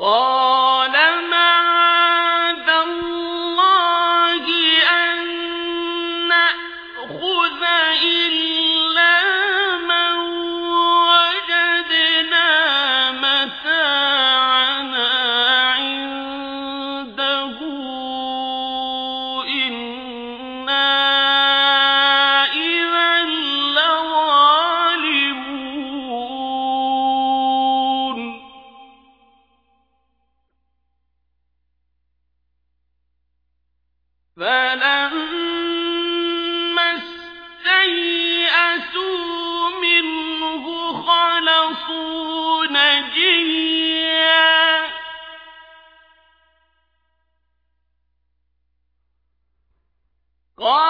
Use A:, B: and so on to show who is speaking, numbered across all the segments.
A: قال قال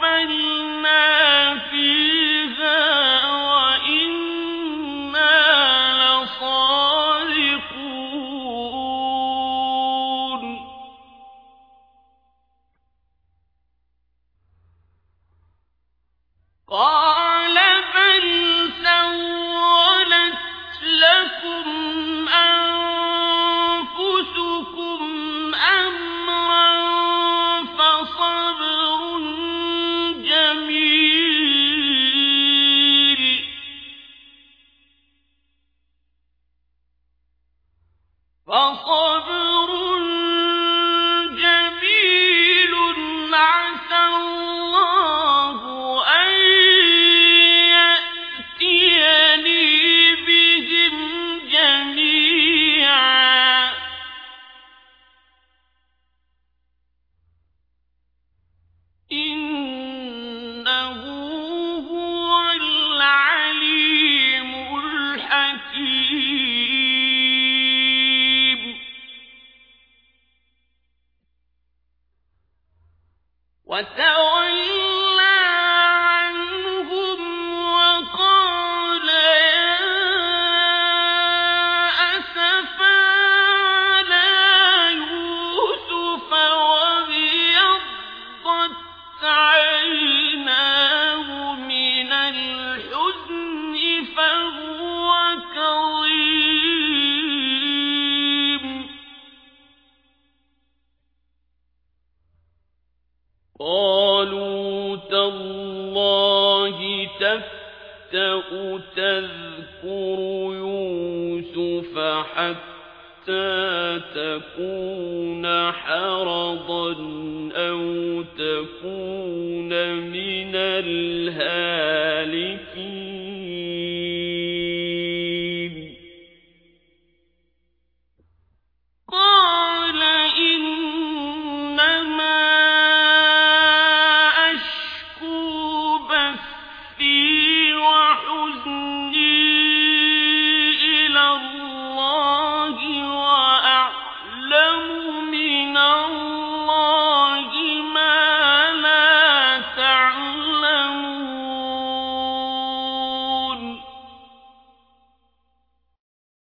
A: بَيْنَ وتولى تذكر يوسف حتى تكون حرضا أو تكون من الهاتف